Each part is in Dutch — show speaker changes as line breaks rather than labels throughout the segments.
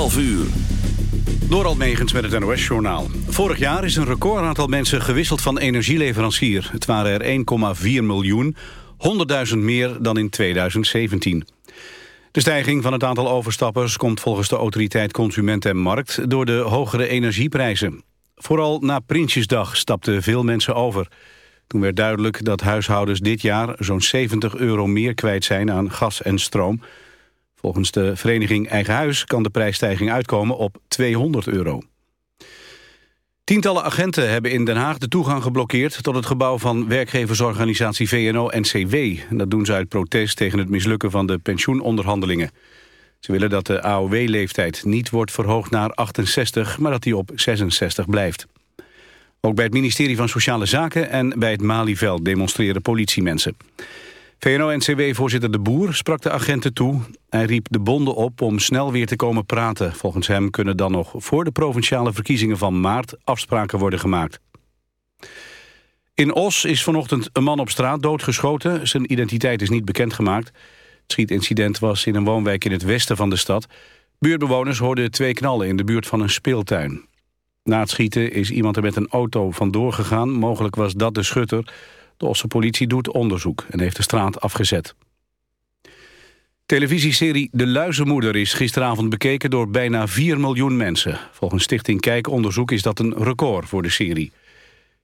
Half uur.
Door Megens met het NOS-journaal. Vorig jaar is een record aantal mensen gewisseld van energieleverancier. Het waren er 1,4 miljoen, 100.000 meer dan in 2017. De stijging van het aantal overstappers komt volgens de autoriteit Consument en Markt... door de hogere energieprijzen. Vooral na Prinsjesdag stapten veel mensen over. Toen werd duidelijk dat huishoudens dit jaar zo'n 70 euro meer kwijt zijn aan gas en stroom... Volgens de vereniging Eigen Huis kan de prijsstijging uitkomen op 200 euro. Tientallen agenten hebben in Den Haag de toegang geblokkeerd... tot het gebouw van werkgeversorganisatie VNO-NCW. Dat doen ze uit protest tegen het mislukken van de pensioenonderhandelingen. Ze willen dat de AOW-leeftijd niet wordt verhoogd naar 68... maar dat die op 66 blijft. Ook bij het ministerie van Sociale Zaken en bij het Malieveld demonstreren politiemensen. VNO-NCW-voorzitter De Boer sprak de agenten toe. Hij riep de bonden op om snel weer te komen praten. Volgens hem kunnen dan nog voor de provinciale verkiezingen van maart afspraken worden gemaakt. In Os is vanochtend een man op straat doodgeschoten. Zijn identiteit is niet bekendgemaakt. Het schietincident was in een woonwijk in het westen van de stad. Buurtbewoners hoorden twee knallen in de buurt van een speeltuin. Na het schieten is iemand er met een auto vandoor gegaan. Mogelijk was dat de schutter... De Osse politie doet onderzoek en heeft de straat afgezet. Televisieserie De Luizenmoeder is gisteravond bekeken door bijna 4 miljoen mensen. Volgens Stichting Kijkonderzoek is dat een record voor de serie.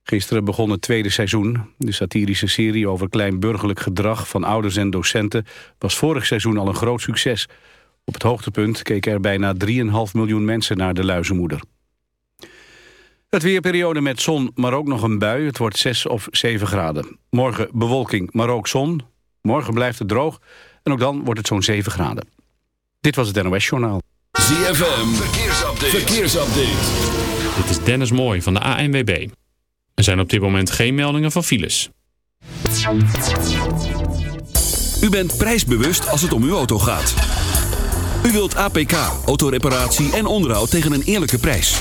Gisteren begon het tweede seizoen. De satirische serie over kleinburgerlijk gedrag van ouders en docenten... was vorig seizoen al een groot succes. Op het hoogtepunt keken er bijna 3,5 miljoen mensen naar De Luizenmoeder. Het weerperiode met zon, maar ook nog een bui. Het wordt 6 of 7 graden. Morgen bewolking, maar ook zon. Morgen blijft het droog. En ook dan wordt het zo'n 7 graden. Dit was het NOS Journaal.
ZFM, verkeersupdate. verkeersupdate.
Dit is Dennis Mooij van de ANWB. Er zijn op dit moment geen meldingen van files.
U bent prijsbewust als het om uw auto gaat. U wilt APK, autoreparatie en onderhoud tegen een eerlijke prijs.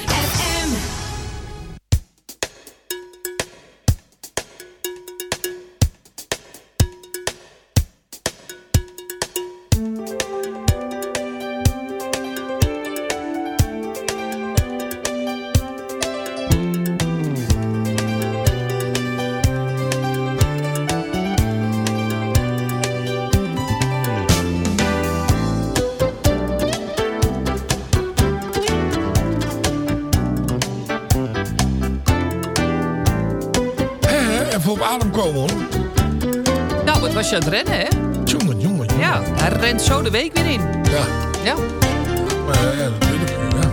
Je aan het rennen, hè?
Jongen, jongen, jongen.
Ja, hij rent zo de week weer in.
Ja,
Ja.
maar, eh, ja natuurlijk. Ja.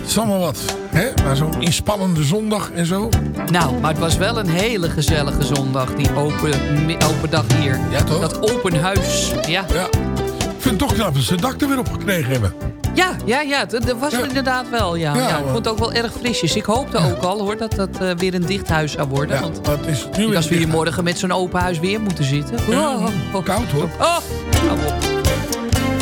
Het is allemaal wat. Hè? Maar zo'n inspannende zondag en zo.
Nou, maar het was wel een hele gezellige zondag, die open, open dag hier.
Ja, toch?
Dat open huis. Ja,
Ja. Ik vind het toch knap dat ze het dak er weer op gekregen hebben.
Ja, ja, ja dat, dat was
Ja.
er inderdaad wel. Ja.
Ja,
Ja, ik vond het ook wel erg frisjes. Ik hoopte ook al hoor, dat dat eh, weer een dicht huis zou worden. Want
het is nu
als we hier morgen met zo'n open huis weer moeten zitten.
Ja,
Oh, oh,
koud hoor.
oh.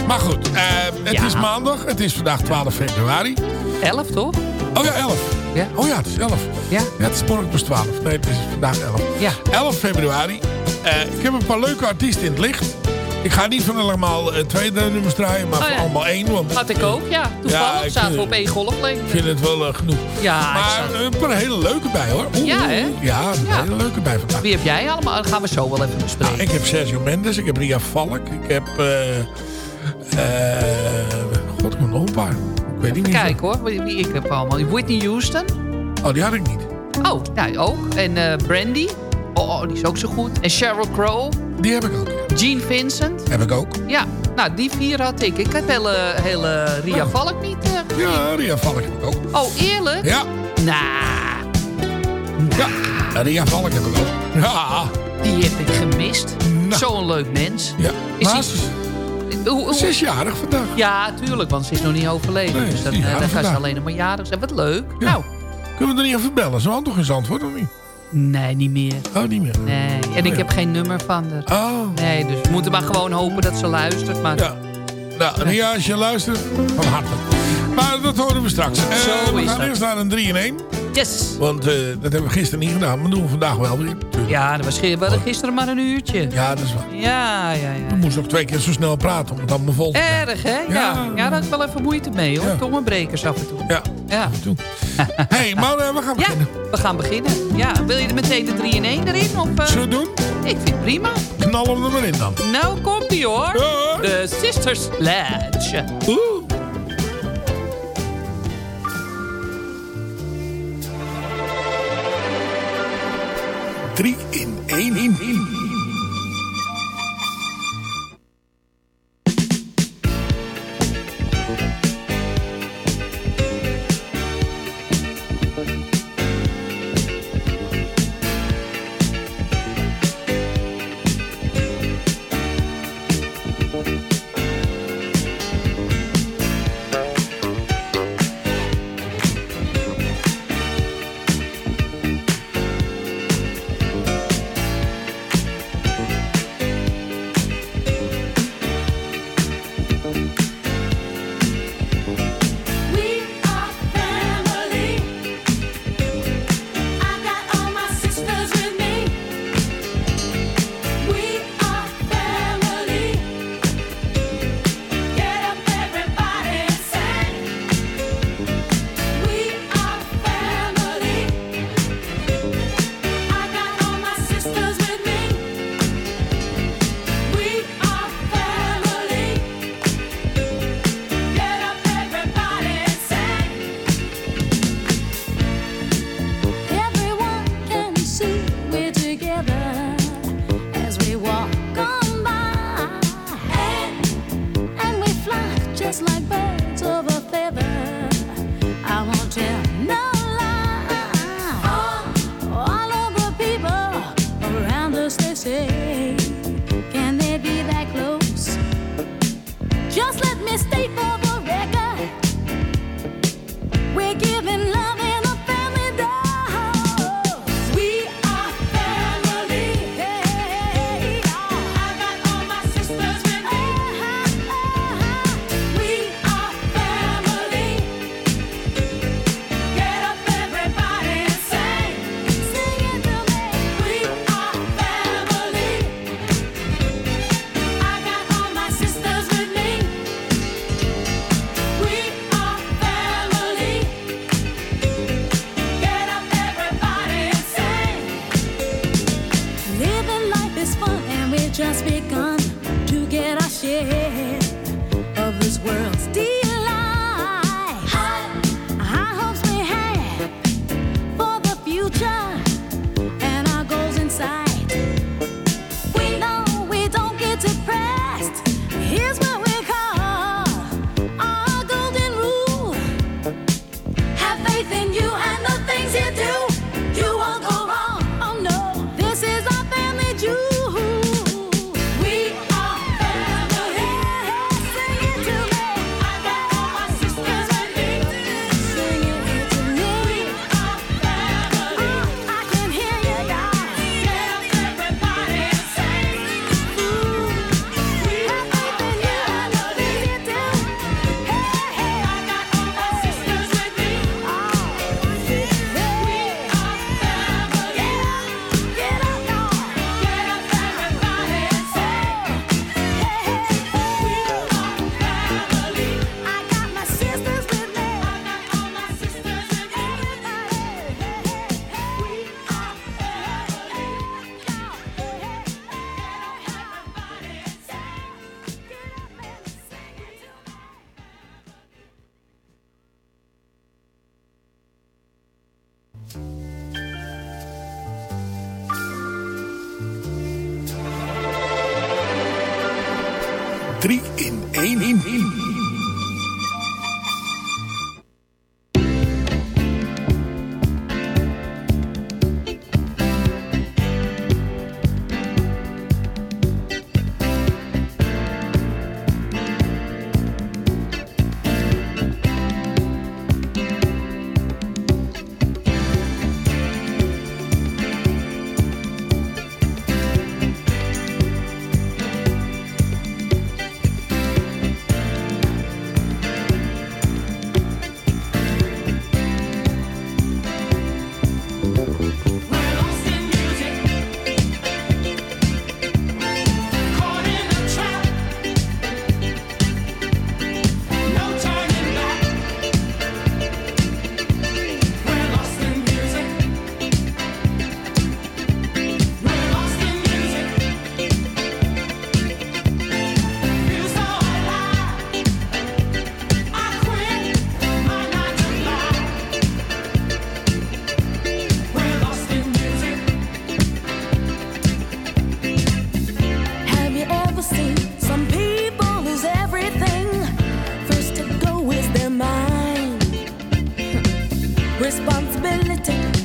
Maar goed, eh, het is maandag. Het is vandaag 12 februari.
Elf, toch?
Oh ja, 11.
Ja.
Oh ja, het is 11.
Ja.
Ja, het is morgen pas 12. Nee, het is vandaag 11.
Ja.
11 februari. Eh, ik heb een paar leuke artiesten in het licht. Ik ga niet van allemaal eh, twee nummers draaien, maar
Oh ja.
allemaal één. Want
Had ik ook, ja. Toevallig
ik
zaten we op één golflengte.
ik vind het wel eh, genoeg.
Ja,
maar een paar hele leuke bij hoor. Oeh,
Ja, hè?
Ja, een
Ja.
hele leuke bij vandaag.
Wie heb jij allemaal? Dat gaan we zo wel even bespreken.
Nou, ik heb Sergio Mendes, ik heb Ria Valk, ik heb... eh eh God, een paar. Ik weet niet meer.
Kijk hoor, wie wie ik heb allemaal. Whitney Houston.
Oh, die had ik niet.
Oh, nou ook. En Brandy. Oh, oh, die is ook zo goed. En Sheryl Crow.
Die heb ik ook.
Gene Vincent.
Heb ik ook.
Ja, nou die vier had ik. Ik heb hele, hele Ria. Valk niet gezien.
Ja, Ria Valk heb ik ook.
Oh, eerlijk?
Ja,
Nou,
ja. Ria Valk heb ik ook. Ja,
die heb ik gemist.
Nou.
Zo'n leuk mens.
ja.
Is
Maar
die-
zesjarig vandaag.
Ja, tuurlijk, want ze is nog niet overleden.
Nee,
dus dan, eh,
jarig
dan gaat ze alleen nog maar jarig zijn. Wat leuk.
Ja.
Nou,
Kunnen we er niet even bellen? Ze woont toch in Zandvoort of niet?
Nee, niet meer.
Oh, niet meer.
Nee, en ik
ja.
heb geen nummer van haar.
Oh,
Nee, dus we moeten maar gewoon hopen dat ze luistert. Maar
ja. Nou, Ria, als je luistert, van harte. Maar dat horen we straks. Eh, we gaan eerst naar een 3 in 1.
yes.
Want eh, dat hebben we gisteren niet gedaan. Maar doen we vandaag wel weer.
Ja, dat was we gisteren maar een uurtje.
Ja, dat is waar.
Ja, ja, ja.
We moesten nog twee keer zo snel praten om het allemaal vol te krijgen.
Erg, hè? Ja.
Ja.
ja. daar had ik wel even moeite mee, hoor.
Ja.
Tongenbrekers af en toe.
Ja,
Ja.
toe. Hé, hey, maar eh, we gaan
Ja,
beginnen.
we gaan beginnen. Ja, wil je er meteen de 3 in 1 erin? Of?
Zullen we doen?
Ik vind het prima.
Knal hem er maar in dan.
Nou komt ie hoor. De Sisters Ledge.
Oeh. Drie in één in.
Responsibility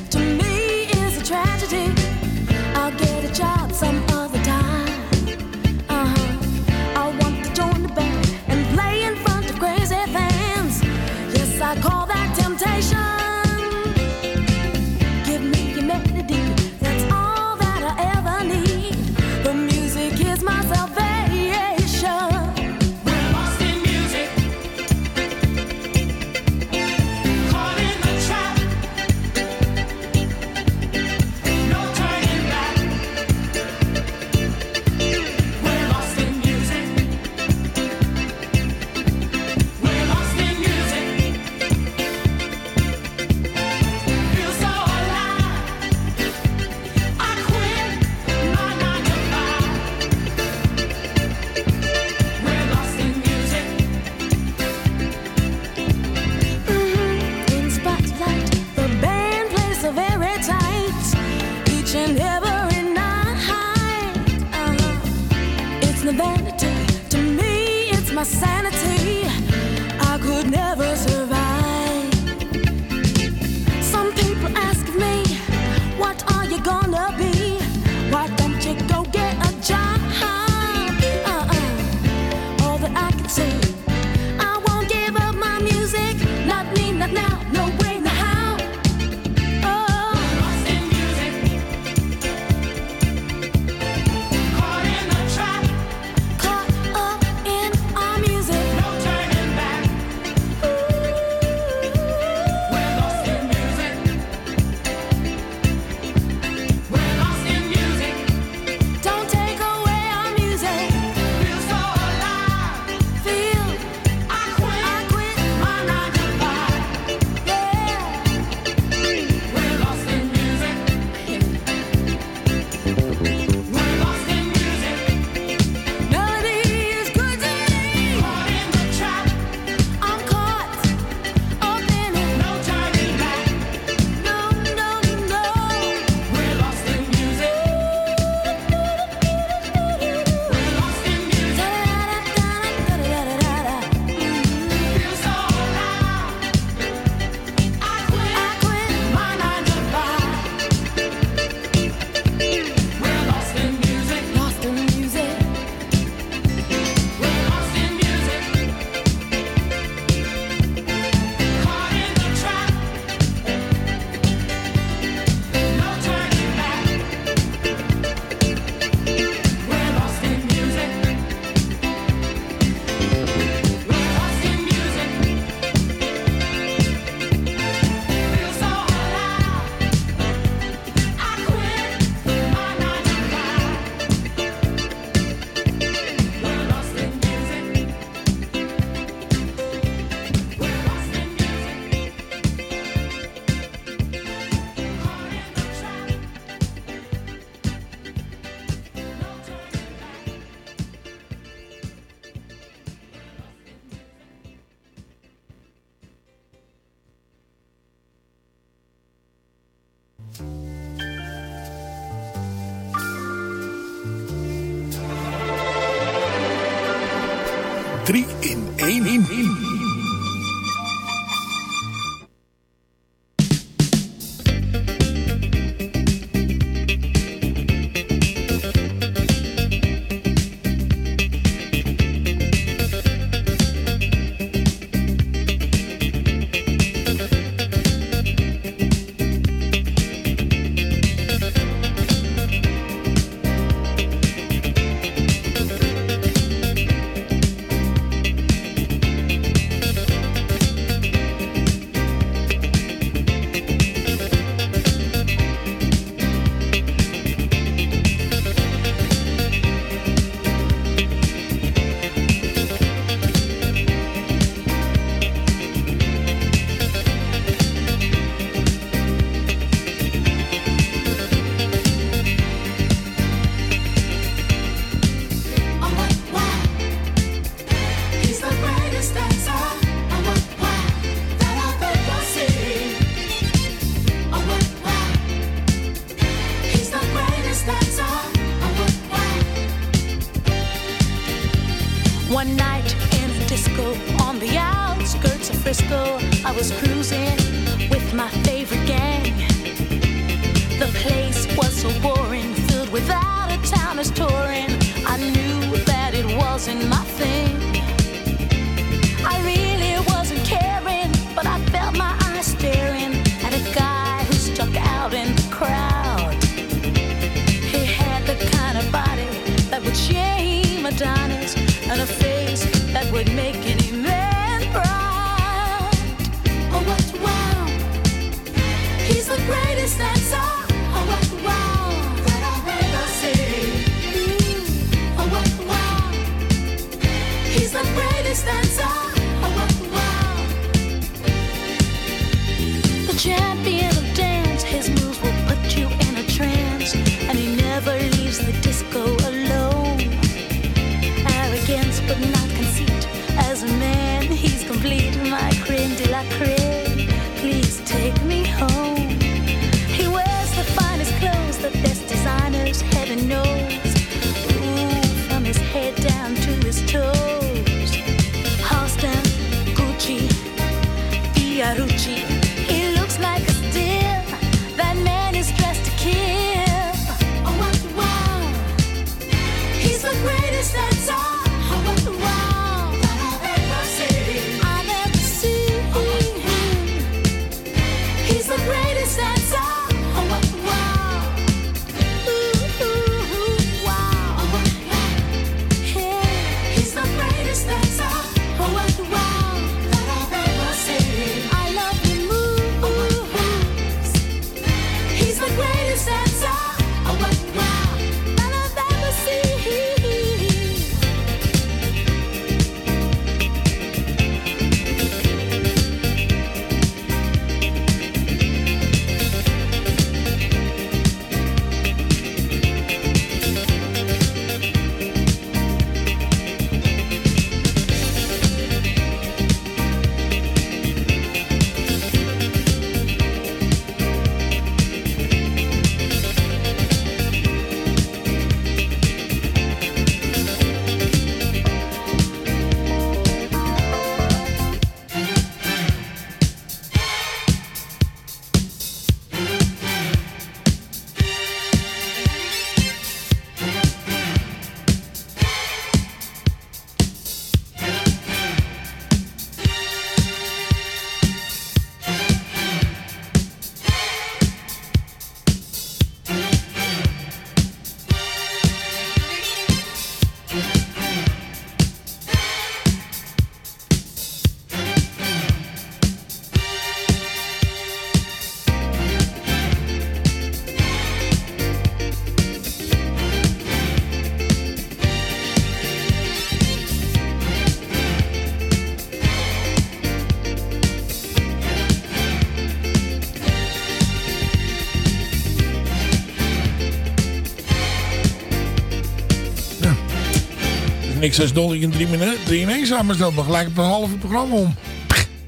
Niks als Dolly in drie, minuten, drie in één samenstelt, maar gelijk op een halve programma om.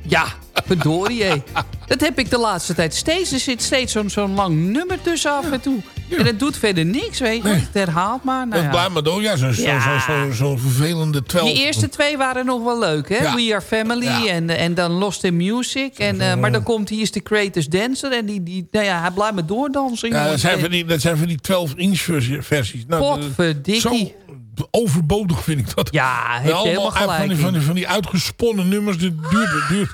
Ja, Verdorie, hé. Dat heb ik de laatste tijd steeds. Er zit steeds zo'n zo'n lang nummer tussen af en toe. En het doet verder niks, weet je.
Nee.
Het herhaalt maar. Nou
Dat
ja.
blijft maar door. Ja, zo'n zo,
Ja.
zo, zo, zo'n vervelende 12.
Die eerste twee waren nog wel leuk, hè?
Ja.
We Are Family en, en dan Lost in Music. En, eh, maar dan komt hier is de Greatest Dancer. En die, die, nou ja, hij blijft maar doordansen.
Ja, dat zijn van die, dat zijn van die 12-inch versies. Nou,
Potverdikkie.
Zo overbodig vind ik dat.
Ja, heb je
Allemaal
helemaal
uit
gelijk
van die, van, die, van die uitgesponnen nummers. Dat duurt, duurt.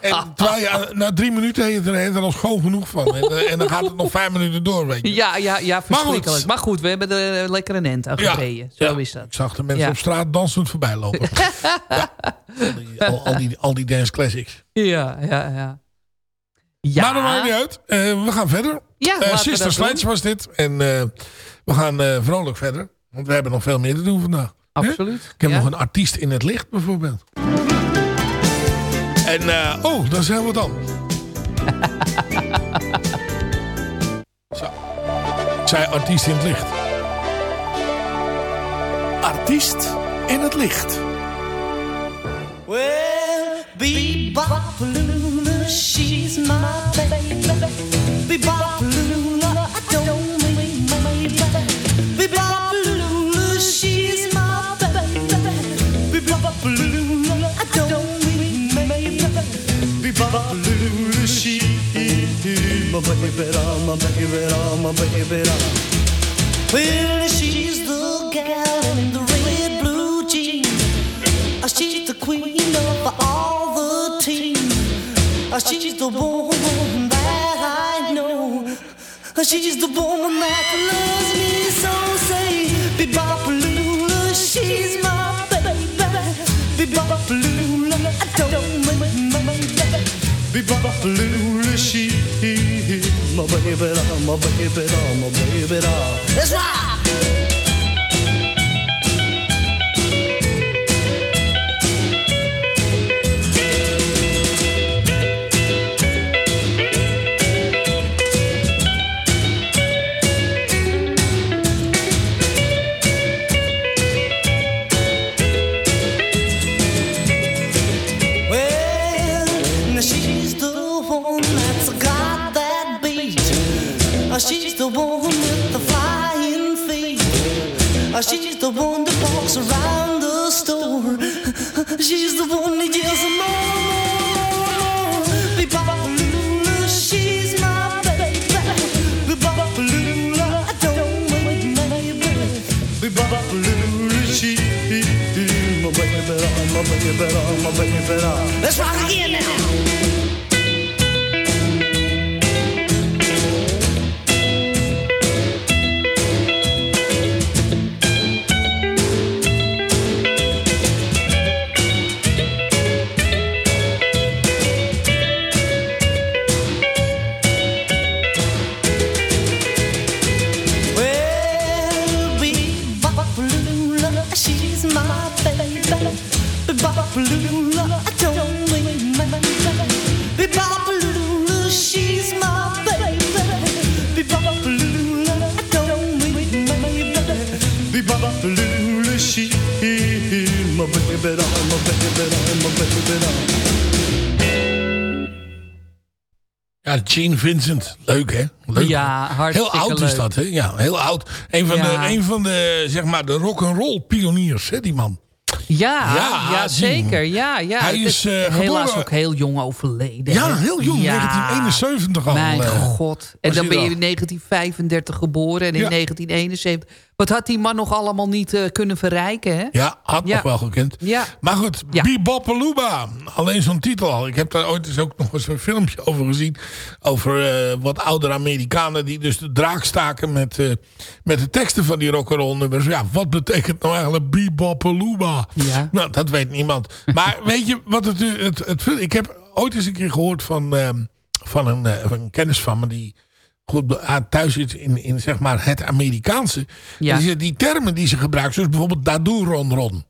En terwijl je, aan- na drie minuten heb je er, al schoon genoeg van. En, eh, en dan gaat het nog vijf minuten door, weet je.
Ja, ja, ja,
Maar
verschrikkelijk.
goed.
Maar goed, we hebben er eh, lekker een end aan
Ja.
gereden. Zo
Ja.
is dat.
Ik zag de mensen
Ja.
op straat dansend voorbij lopen. ja. al, die, al, al die, al die dance classics.
Ja, ja, ja. Ja.
Maar dat maakt niet uit. Eh, we gaan verder.
Ja,
Eh,
laten we
Sister Sledge
doen.
was dit. En eh, we gaan eh, vrolijk verder. Want we hebben nog veel meer te doen vandaag.
Absoluut.
Ik heb
Ja.
nog een artiest in het licht bijvoorbeeld. En, eh, oh, is heel wat anders. Zo. Ik zei artiest in het licht.
Artiest in het licht.
Well, Bebop Lula, she's my baby. Bebop Lula, my baby, my baby, my baby. Well, she's the gal in the red blue jeans. Uh, She's the queen of all the team. Uh, She's the woman that I know. Uh, She's the woman that loves me so. Say, Bebopalula, she's my baby. Bebopalula, I don't mind my baby. Bebopalula, she's my baby, my baby, my baby. Right. She's the one that yells more, more, more. Bebopalula, she's my baby. Bebopalula, I don't mind my baby. Bebopalula, she's my baby, my baby, my baby. Let's rock again now.
Gene Vincent. Leuk, hè? Leuk.
Ja, hartstikke
Heel oud is dat, hè? Ja, heel oud. Een van,
Ja.
de, een van de, zeg maar, de rock'n'roll pioniers, hè, die man.
Ja,
Ja,
zeker. Ja, ja.
Hij
Het
is, eh,
helaas ook heel jong overleden.
Ja, heel jong, 1971 al,
Mijn
eh,
god. En dan ben je in 1935 geboren en in
Ja.
1971. Wat had die man nog allemaal niet eh, kunnen verrijken, hè?
Ja, had
Ja.
nog wel gekend.
Ja.
Maar goed,
Ja.
Bebopalooba. Alleen zo'n titel al. Ik heb daar ooit eens ook nog eens een filmpje over gezien. Over eh, wat oudere Amerikanen die dus de draak staken met, eh, met de teksten van die rock'n'roll nummers. Ja, wat betekent nou eigenlijk Bebopalooba?
Ja.
Nou, dat weet niemand. Maar weet je wat het, het, het, Ik heb ooit eens een keer gehoord van, van, een, van een kennis van me die goed aan thuis zit in, in zeg maar het Amerikaanse.
Ja.
Die, die termen die ze gebruiken, zoals bijvoorbeeld dadoe ron ron.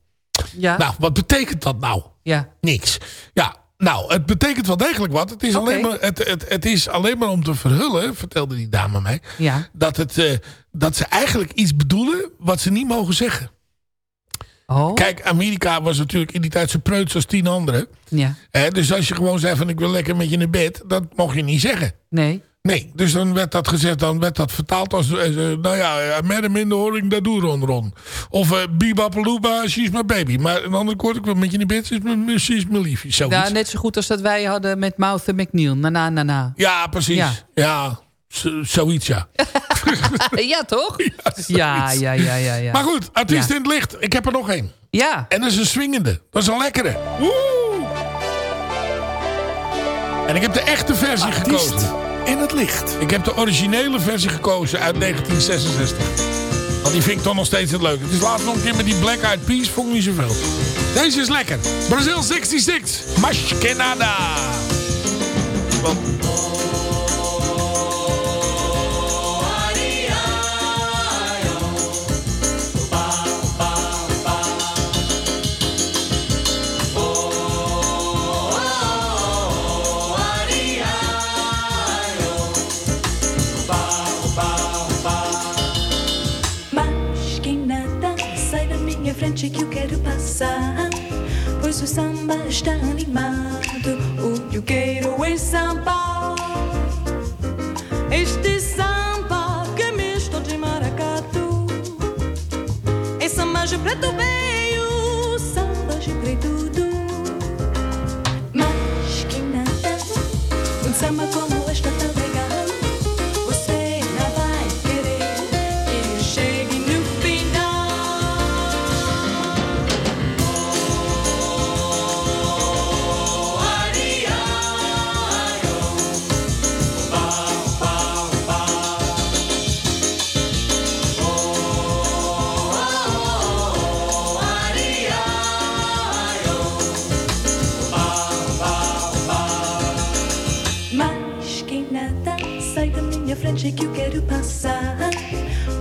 Ja.
Nou, wat betekent dat nou?
ja.
Niks. Ja, nou, het betekent wel degelijk wat. Het is, alleen, maar, het, het, het is alleen maar om te verhullen, vertelde die dame mij,
Ja.
dat, het, eh, dat ze eigenlijk iets bedoelen wat ze niet mogen zeggen.
Oh.
Kijk, Amerika was natuurlijk in die tijd zo preuts als tien anderen.
Ja.
Dus als je gewoon zei van ik wil lekker met je naar bed, dat mocht je niet zeggen.
Nee.
Nee, dus dan werd dat gezegd, dan werd dat vertaald als, eh, eh, nou ja, eh, met in de horing, dat doe Ron Ron. Of uh, Bibapaluba, she's my baby. Maar een andere koord, ik wil met je naar bed, she's my, zoiets.
Ja, net zo goed als dat wij hadden met Mouthe McNeil. Na na na na.
Ja, precies. Ja,
Ja.
zo- zoiets ja.
ja, toch? Ja, ja, ja, ja, ja.
Maar goed, artiest in het licht. Ik heb er nog één.
Ja.
En dat is een swingende. Dat is een lekkere. Woe! En ik heb de echte versie gekozen.
In het licht.
Ik heb de originele versie gekozen uit 1966. Want die vind ik toch nog steeds het leuke. Het is laatst nog een keer met die Black Eyed Peas. Vond ik niet zoveel. Deze is lekker. Brazil 66. Mas que
frente que eu quero passar. Pois o samba está animado. O que eu quero é samba. Este samba que é misto de maracatu. É samba de preto veio, samba de preto du. Mas quem nada, um samba como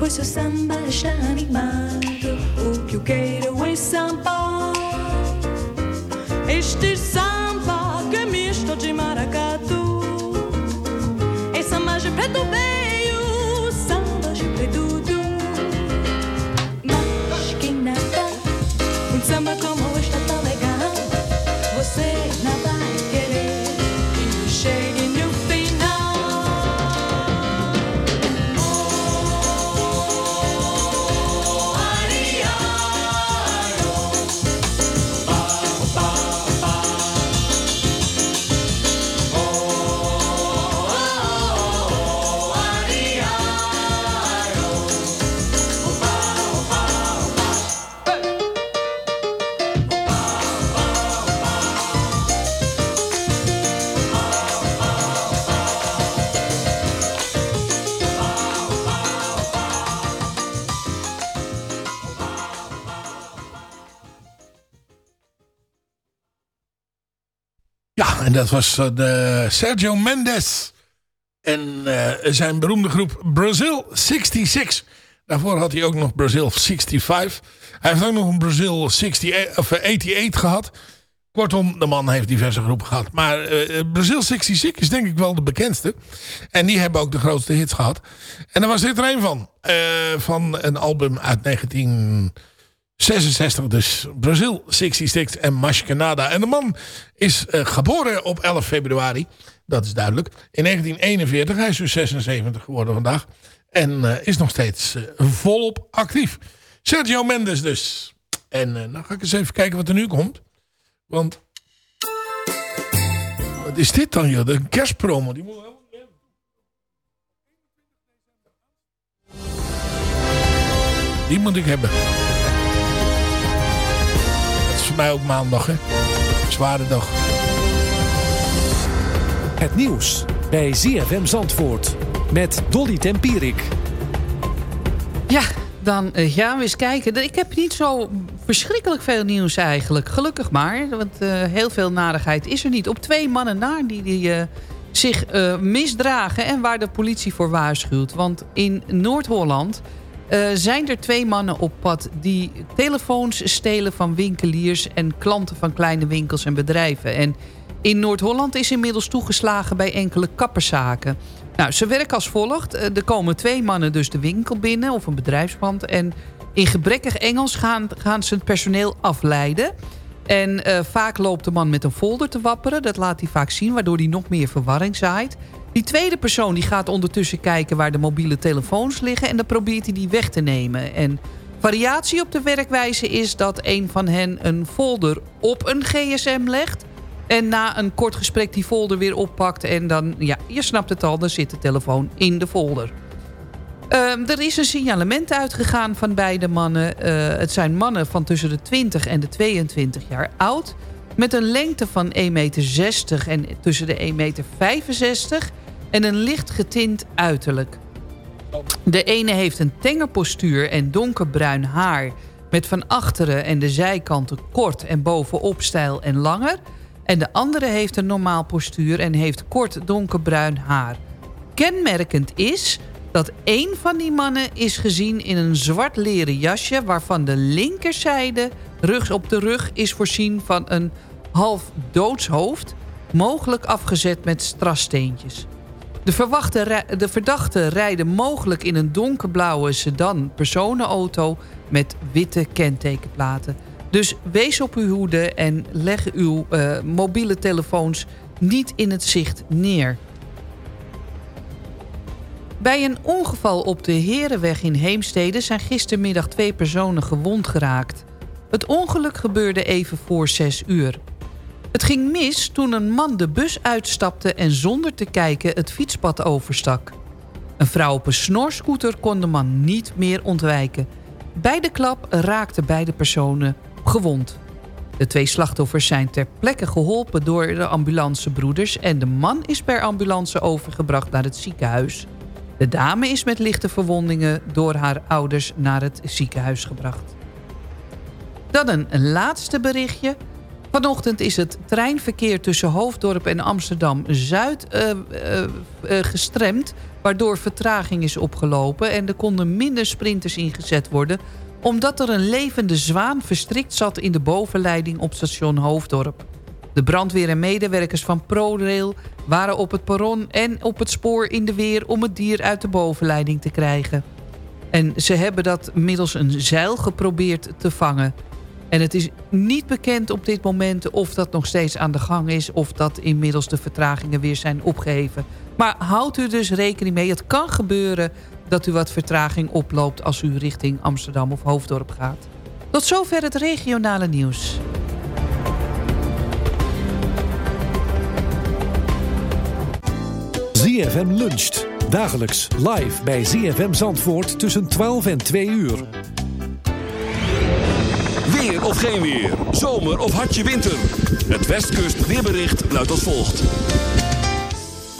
Pois o samba está animado. O que eu quero é samba. Este samba
dat was eh, de Sergio Mendes. En eh, zijn beroemde groep Brazil 66. Daarvoor had hij ook nog Brazil 65. Hij heeft ook nog een Brazil 68, of eh, 88 gehad. Kortom, de man heeft diverse groepen gehad. Maar eh, Brazil 66 is denk ik wel de bekendste. En die hebben ook de grootste hits gehad. En daar was dit er een van. Eh, van een album uit 1966. Dus Brazil 66 en Mascanada. En de man is eh, geboren op 11 februari. Dat is duidelijk. In 1941. Hij is dus 76 geworden vandaag. En eh, is nog steeds eh, volop actief. Sergio Mendes dus. En dan ga ik eens even kijken wat er nu komt. Want... Wat is dit dan, joh? De kerstpromo. Die moet wel... Die moet ik hebben. Voor mij ook maandag, hè. Zware dag.
Het nieuws bij ZFM Zandvoort met Dolly Tempierik.
Ja, dan eh, gaan we eens kijken. Ik heb niet zo verschrikkelijk veel nieuws eigenlijk. Gelukkig maar, want eh, heel veel narigheid is er niet. Op twee mannen na die, die eh, zich eh, misdragen en waar de politie voor waarschuwt. Want in Noord-Holland eh, zijn er twee mannen op pad... die telefoons stelen van winkeliers en klanten van kleine winkels en bedrijven. En in Noord-Holland is inmiddels toegeslagen bij enkele kapperszaken. Nou, ze werken als volgt. Eh, Er komen twee mannen dus de winkel binnen of een bedrijfspand. En In gebrekkig Engels gaan, gaan ze het personeel afleiden. En eh, vaak loopt de man met een folder te wapperen. Dat laat hij vaak zien, waardoor hij nog meer verwarring zaait. Die tweede persoon die gaat ondertussen kijken waar de mobiele telefoons liggen... en dan probeert hij die weg te nemen. En variatie op de werkwijze is dat een van hen een folder op een gsm legt... en na een kort gesprek die folder weer oppakt... en dan, ja, je snapt het al, dan zit de telefoon in de folder. Ehm, er is een signalement uitgegaan van beide mannen. Eh, het zijn mannen van tussen de 20 en de 22 jaar oud... met een lengte van 1,60 meter en tussen de 1,65 meter... en een licht getint uiterlijk. De ene heeft een tenger postuur en donkerbruin haar... met van achteren en de zijkanten kort en bovenop stijl en langer... en de andere heeft een normaal postuur en heeft kort donkerbruin haar. Kenmerkend is dat één van die mannen is gezien in een zwart leren jasje... waarvan de linkerzijde rug op de rug is voorzien van een half doodshoofd... mogelijk afgezet met strassteentjes. De, verwachte, de verdachten rijden mogelijk in een donkerblauwe sedan personenauto... met witte kentekenplaten. Dus wees op uw hoede en leg uw eh, mobiele telefoons niet in het zicht neer. Bij een ongeval op de Herenweg in Heemstede... zijn gistermiddag twee personen gewond geraakt. Het ongeluk gebeurde even voor 6 uur. Het ging mis toen een man de bus uitstapte... en zonder te kijken het fietspad overstak. Een vrouw op een snorscooter kon de man niet meer ontwijken. Bij de klap raakten beide personen gewond. De twee slachtoffers zijn ter plekke geholpen door de ambulancebroeders... en de man is per ambulance overgebracht naar het ziekenhuis. De dame is met lichte verwondingen door haar ouders naar het ziekenhuis gebracht. Dan een laatste berichtje. Vanochtend is het treinverkeer tussen Hoofddorp en Amsterdam-Zuid eh, eh, eh, gestremd... waardoor vertraging is opgelopen en er konden minder sprinters ingezet worden... omdat er een levende zwaan verstrikt zat in de bovenleiding op station Hoofddorp. De brandweer en medewerkers van ProRail waren op het perron en op het spoor in de weer... om het dier uit de bovenleiding te krijgen. En ze hebben dat middels een zeil geprobeerd te vangen. En het is niet bekend op dit moment of dat nog steeds aan de gang is... of dat inmiddels de vertragingen weer zijn opgeheven. Maar houdt u dus rekening mee. Het kan gebeuren dat u wat vertraging oploopt... als u richting Amsterdam of Hoofddorp gaat. Tot zover het regionale nieuws.
ZFM luncht. Dagelijks live bij ZFM Zandvoort tussen 12 en 2 uur.
Of geen weer. Zomer of hartje winter. Het Westkust weerbericht luidt als volgt.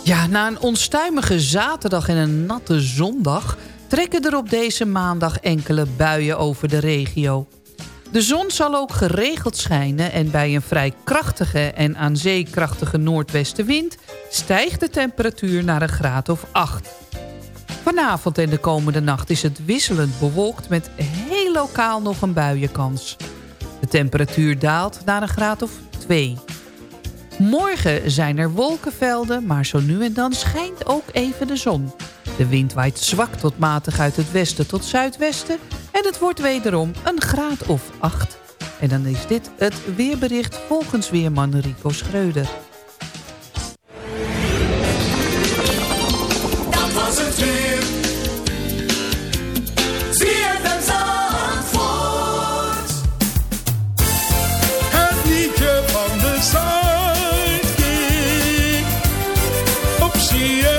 Ja, na een onstuimige zaterdag en een natte zondag... trekken er op deze maandag enkele buien over de regio. De zon zal ook geregeld schijnen... en bij een vrij krachtige en aan zee krachtige noordwestenwind... stijgt de temperatuur naar een graad of 8. Vanavond en de komende nacht is het wisselend bewolkt... met heel lokaal nog een buienkans. De temperatuur daalt naar een graad of 2. Morgen zijn er wolkenvelden, maar zo nu en dan schijnt ook even de zon. De wind waait zwak tot matig uit het westen tot zuidwesten... en het wordt wederom een graad of 8. En dan is dit het weerbericht volgens weerman Rico Schreuder.
Dat was het weer.
Op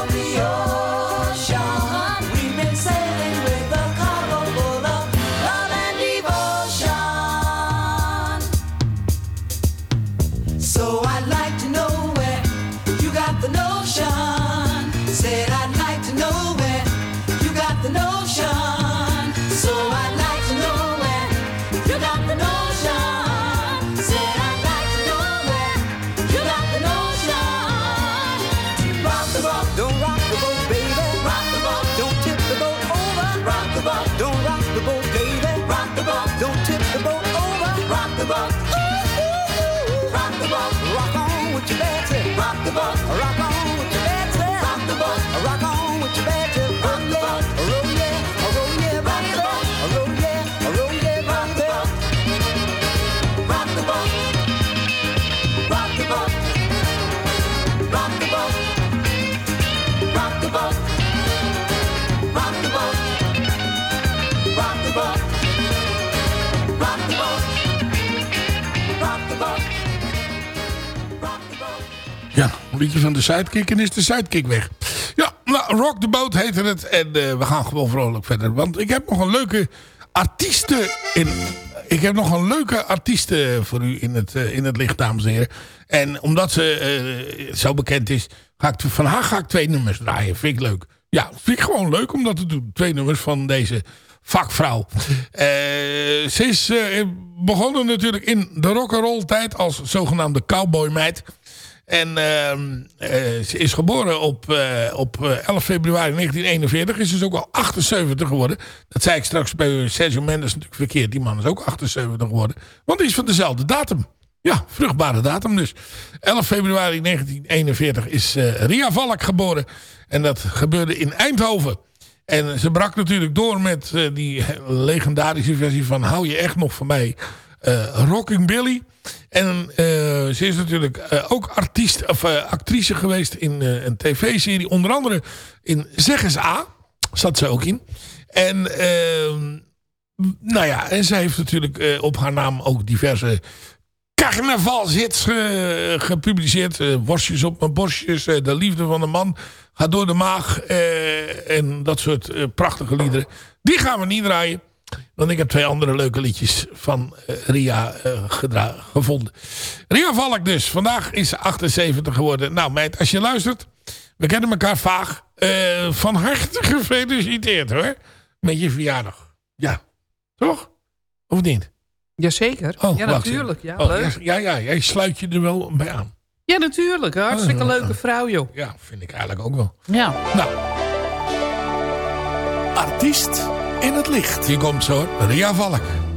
Liedje van de Sidekick en is de Sidekick weg. Ja, nou, Rock the Boat heette het. En eh, we gaan gewoon vrolijk verder. Want ik heb nog een leuke artiesten in... Ik heb nog een leuke artiesten voor u in het, eh, in het licht, dames en heren. En omdat ze eh, zo bekend is, ga ik, van haar ga ik twee nummers draaien. Vind ik leuk. Ja, vind ik gewoon leuk om dat te doen. Twee nummers van deze vakvrouw. Ze is begonnen natuurlijk in de rock'n'roll tijd als zogenaamde cowboymeid. En ehm, eh, ze is geboren op, eh, op eh, 11 februari 1941. Is dus ook al 78 geworden. Dat zei ik straks bij Sergio Mendes natuurlijk verkeerd. Die man is ook 78 geworden. Want die is van dezelfde datum. Ja, vruchtbare datum dus. 11 februari 1941 is eh, Ria Valk geboren. En dat gebeurde in Eindhoven. En ze brak natuurlijk door met eh, die legendarische versie van Hou je echt nog van mij? Eh, Rocking Billy. En eh, ze is natuurlijk eh, ook artiest, of, actrice geweest in een tv-serie. Onder andere in Zeg eens A. Zat ze ook in. En ehm, nou ja, en zij heeft natuurlijk op haar naam ook diverse carnavalshits ge- gepubliceerd. Eh, worstjes op mijn borstjes, De liefde van de man gaat door de maag. en dat soort prachtige liederen. Die gaan we niet draaien. Want ik heb twee andere leuke liedjes van eh, Ria eh, gevonden. Ria Valk dus. Vandaag is ze 78 geworden. Nou meid, als je luistert. We kennen elkaar vaag. eh, van harte gefeliciteerd hoor. Met je verjaardag. Ja. Toch? Of niet?
Jazeker.
Oh,
ja, natuurlijk. Ja,
Oh,
leuk.
Ja, ja, jij sluit je er wel bij aan.
Ja, natuurlijk. Hartstikke
Oh,
leuke vrouw, joh.
Ja, vind ik eigenlijk ook wel.
Ja.
Nou. Artiest in het licht. Hier komt zo, Ria Valk.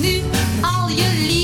Nu al je liefde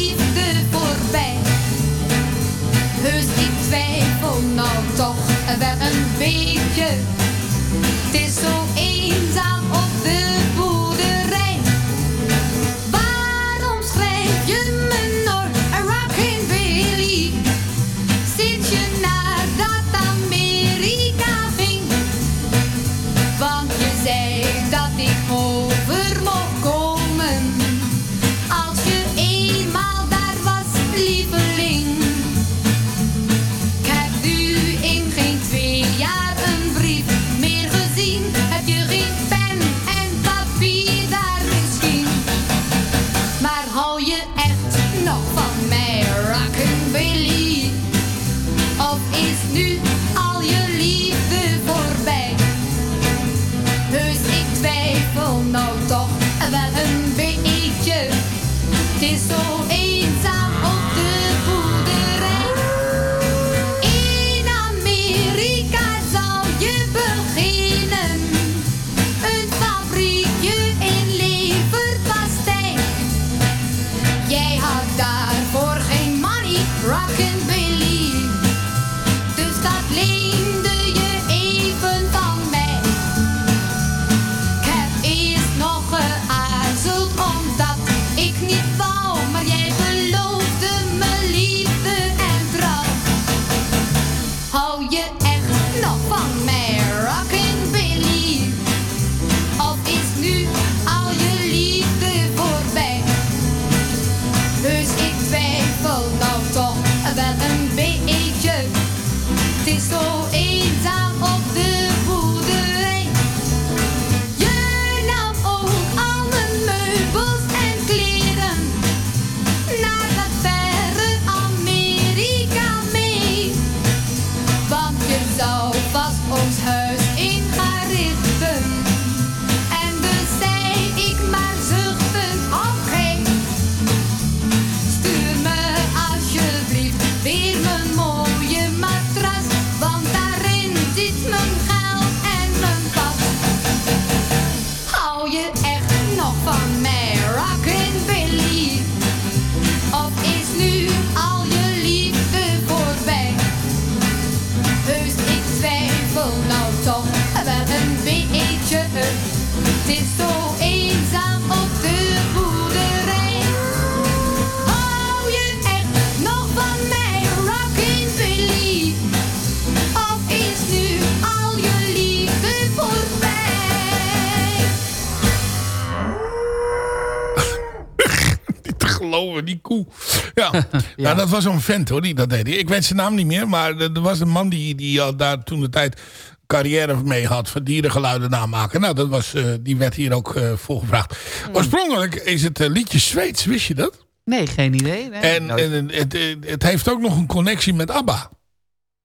Nou,
dat was zo'n vent hoor, die dat deed. Ik weet zijn naam niet meer, maar er was een man die, die al daar toen de tijd carrière mee had van dierengeluiden namaken. Nou, dat was, eh, die werd hier ook eh voor gevraagd. Oorspronkelijk is het eh, liedje Zweeds, wist je dat?
Nee, geen idee. Nee,
en en het, het, heeft ook nog een connectie met ABBA.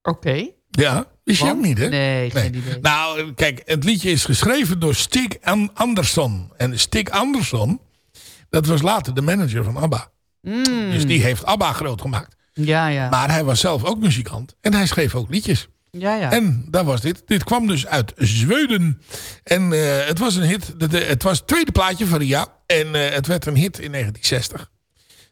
Oké.
Ja, wist je ook niet hè?
Nee, geen idee.
Nou, kijk, het liedje is geschreven door Stig An- Andersson. En Stig Andersson, dat was later de manager van ABBA.
Mm.
Dus die heeft ABBA groot gemaakt.
Ja, ja.
Maar hij was zelf ook muzikant. En hij schreef ook liedjes.
ja, ja.
En daar was dit. Dit kwam dus uit Zweden. En eh, het was een hit. Het was het tweede plaatje van Ria. En eh, het werd een hit in 1960.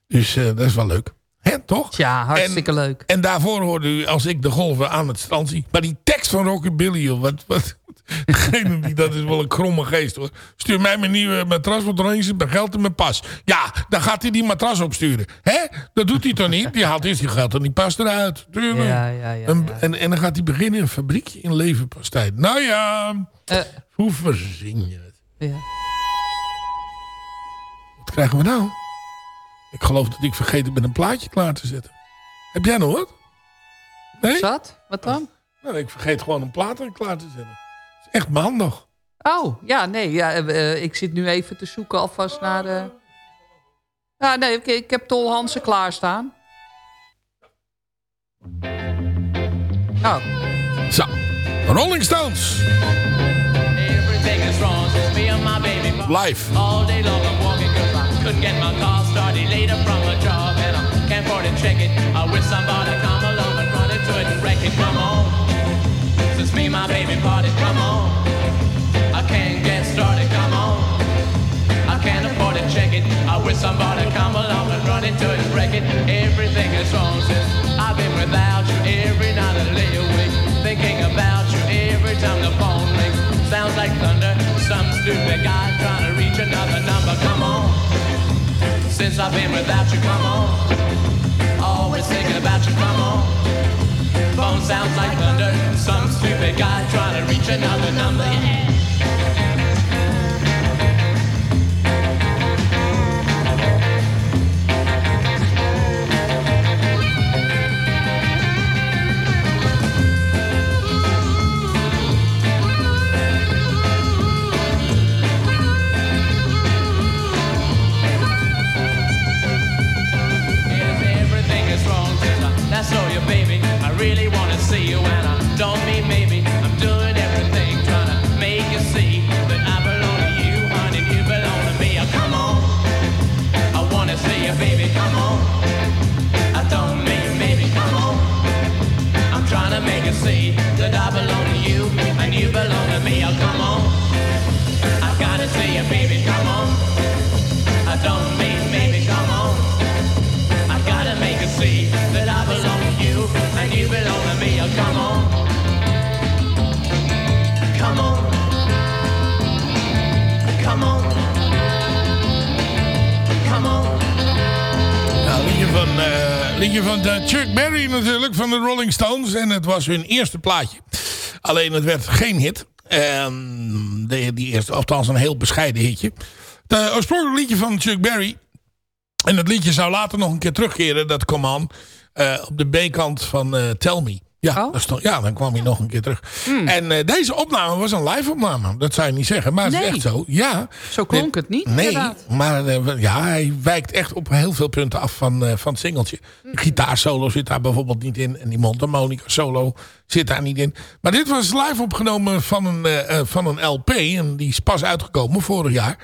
Dus eh, dat is wel leuk. Hè, toch?
Ja, hartstikke
en,
leuk.
En daarvoor hoorde u als ik de golven aan het strand zie. Maar die tekst van Rockabilly. Wat, wat, degene die, dat is wel een kromme geest hoor. Stuur mij mijn nieuwe matras wat erin zit, mijn geld en mijn pas. Ja, dan gaat hij die matras opsturen. Hè? Dat doet hij toch niet? Die haalt eerst die geld en die pas eruit. Tuurlijk.
Ja, ja, ja,
En, en, en dan gaat hij beginnen een fabriekje in leverpastei. Nou ja, hoe verzin je het?
Ja.
Wat krijgen we nou? Ik geloof dat ik vergeten ben een plaatje klaar te zetten. Heb jij nog wat? Nee?
Zat? Wat dan?
Nou, ik vergeet gewoon een plaat klaar te zetten. Echt maandag.
Oh, ja, nee. Ja, eh, eh, ik zit nu even te zoeken alvast naar... de. Ja, nee, ik, ik heb Tol Hansen klaarstaan. Oh.
Zo, Rolling Stones. live.
All day long I'm walking I couldn't get my car started later from a job and I can't afford to check it. I wish somebody come along and run into it and wreck it. Come on. Since me my baby parted, come on. I can't get started, come on. I can't afford to check it. I wish somebody come along and run into it and wreck it. Everything is wrong since I've been without you every night I lay awake. Thinking about you every time the phone rings. Sounds like thunder. Some stupid guy trying to reach another number. Come on. Since I've been without you, come on. Always thinking about you, come on. Phone sounds like thunder. Some stupid guy trying to reach another number. Yeah.
Was hun eerste plaatje. Alleen het werd geen hit. En de, die eerste, althans een heel bescheiden hitje. Het oorspronkelijke liedje van Chuck Berry. En dat liedje zou later nog een keer terugkeren, dat kwam aan. eh, op de B-kant van eh, Tell Me. Ja, ja, dan kwam hij nog een keer terug. En eh, deze opname was een live opname. Dat zou je niet zeggen, maar het is echt zo. Ja.
Zo klonk het niet,
Nee,
inderdaad.
maar eh, ja, hij wijkt echt op heel veel punten af van, eh, van het singeltje. De gitaarsolo zit daar bijvoorbeeld niet in. En die mondharmonica solo zit daar niet in. Maar dit was live opgenomen van een, van een LP. En die is pas uitgekomen vorig jaar.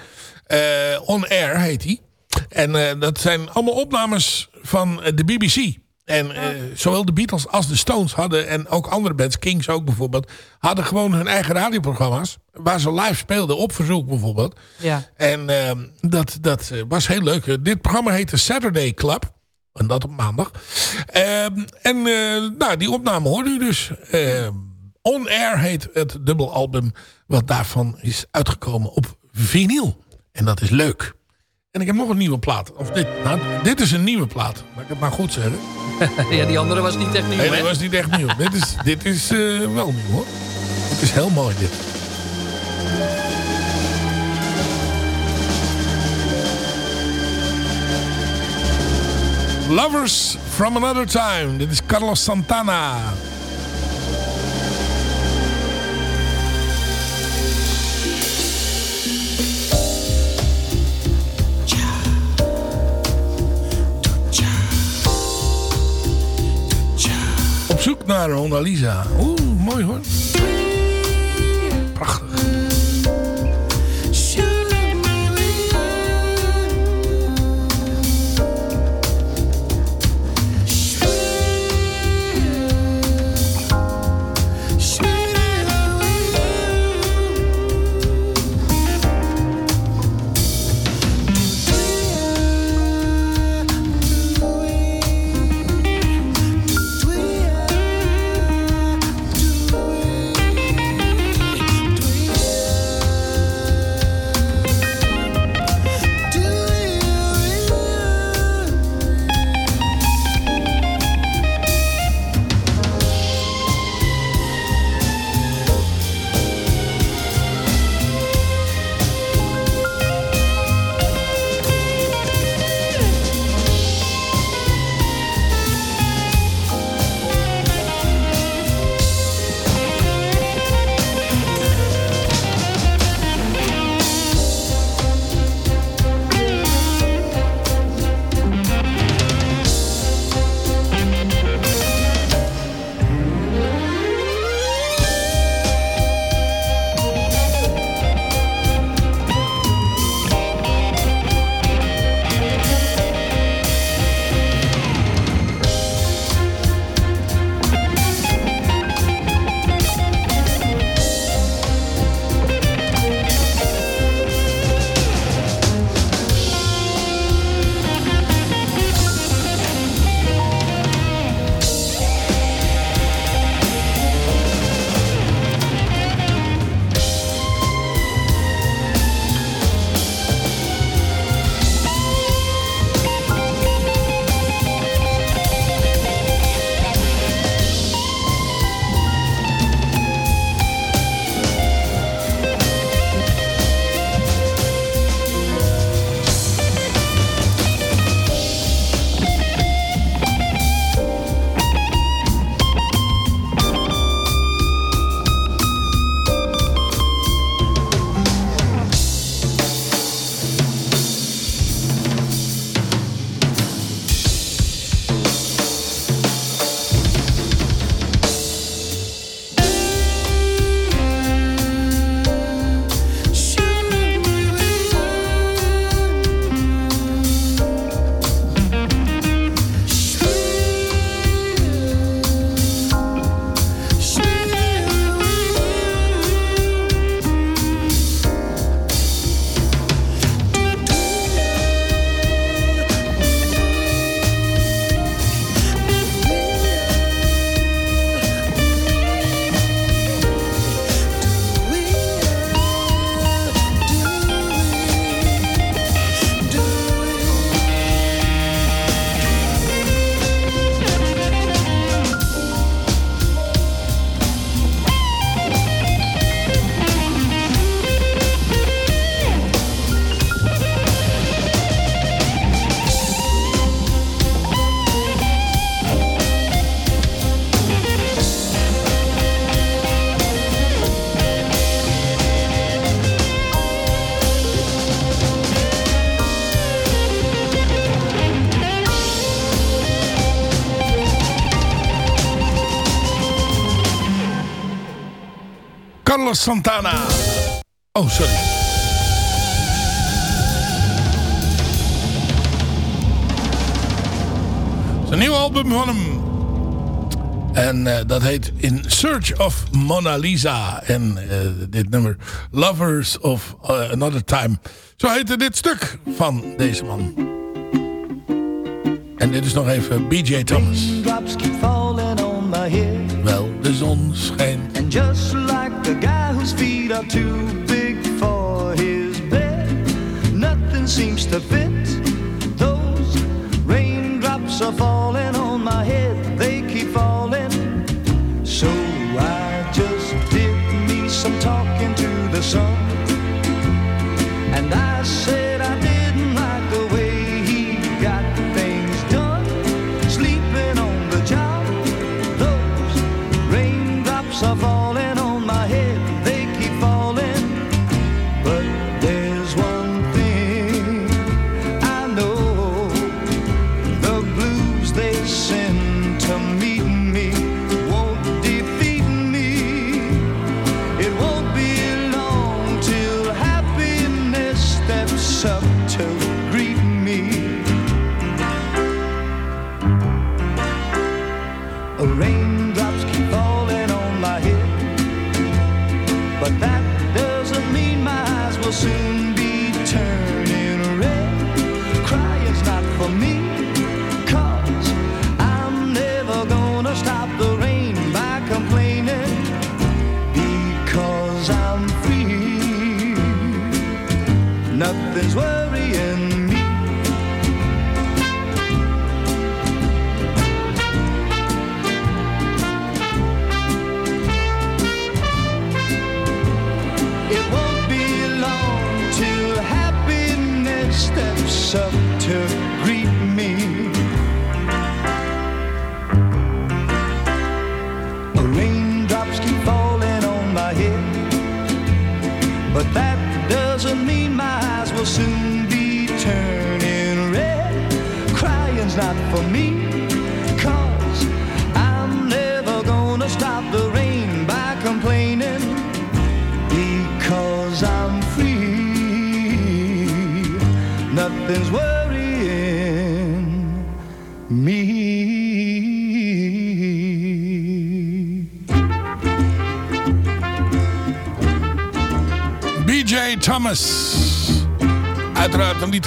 On Air heet die. En dat zijn allemaal opnames van de BBC. En eh, zowel de Beatles als de Stones hadden, en ook andere bands, Kings ook bijvoorbeeld, hadden gewoon hun eigen radioprogramma's. Waar ze live speelden, op verzoek bijvoorbeeld.
Ja.
En ehm, dat, dat eh, was heel leuk. Eh, Dit programma heette Saturday Club. En dat op maandag. Ehm, en nou, die opname hoorde u dus. Ehm, On Air heet het dubbelalbum. Wat daarvan is uitgekomen op vinyl. En dat is leuk. En ik heb nog een nieuwe plaat. Of dit, nou, dit is een nieuwe plaat. Mag ik het maar goed zeggen?
ja, die andere was niet echt nieuw,
Nee, dat was niet echt nieuw. dit is, dit is eh, wel nieuw hoor. Het is heel mooi dit. Lovers from Another Time. Dit is Carlos Santana. Zoek naar Mona Lisa. Oeh, mooi hoor. Santana. Oh, sorry. Een nieuw album van hem. En eh, dat heet In Search of Mona Lisa. En eh, dit nummer Lovers of eh, Another Time. Zo heette dit stuk van deze man. En dit is nog even B.J. Thomas. De zon schijnt.
And just like the guy whose feet are too big for his bed, nothing seems to fit. Those raindrops are falling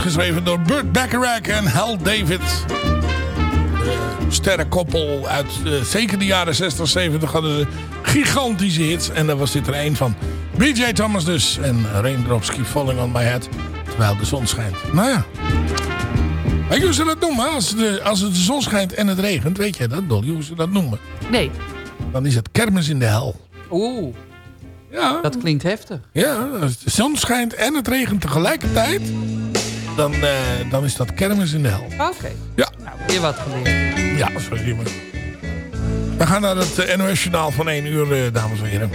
geschreven door Burt Bacharach en Hal David. De sterrenkoppel uit eh, zeker de jaren 60, 70 hadden ze gigantische hits. En daar was dit er een van. B.J. Thomas dus. En Raindrops Keep Falling on My Head. Terwijl de zon schijnt. Nou ja. Je hoe ze dat noemen? Als, de, als het de zon schijnt en het regent. Weet je dat, Dolly? Hoe ze dat noemen?
Nee.
Dan is het kermis in de hel.
Oeh.
Ja.
Dat klinkt heftig.
Ja, als de zon schijnt en het regent tegelijkertijd, dan, eh, dan is dat kermis in de hel.
Oké.
Ja.
Nou, weer wat geleerd.
Ja, sorry maar. We gaan naar het eh, NOS Journaal van 1 uur, eh, dames en heren.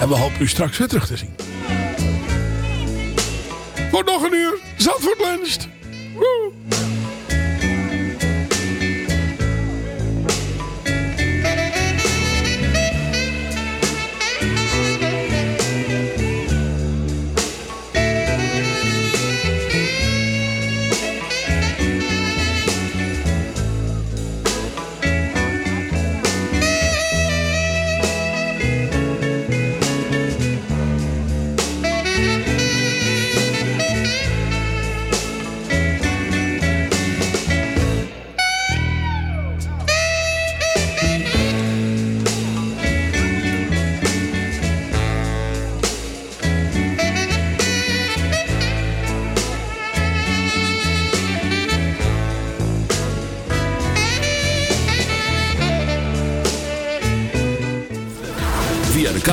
En we hopen u straks weer terug te zien. Voor nog een uur, Zandvoort luncht. Woe!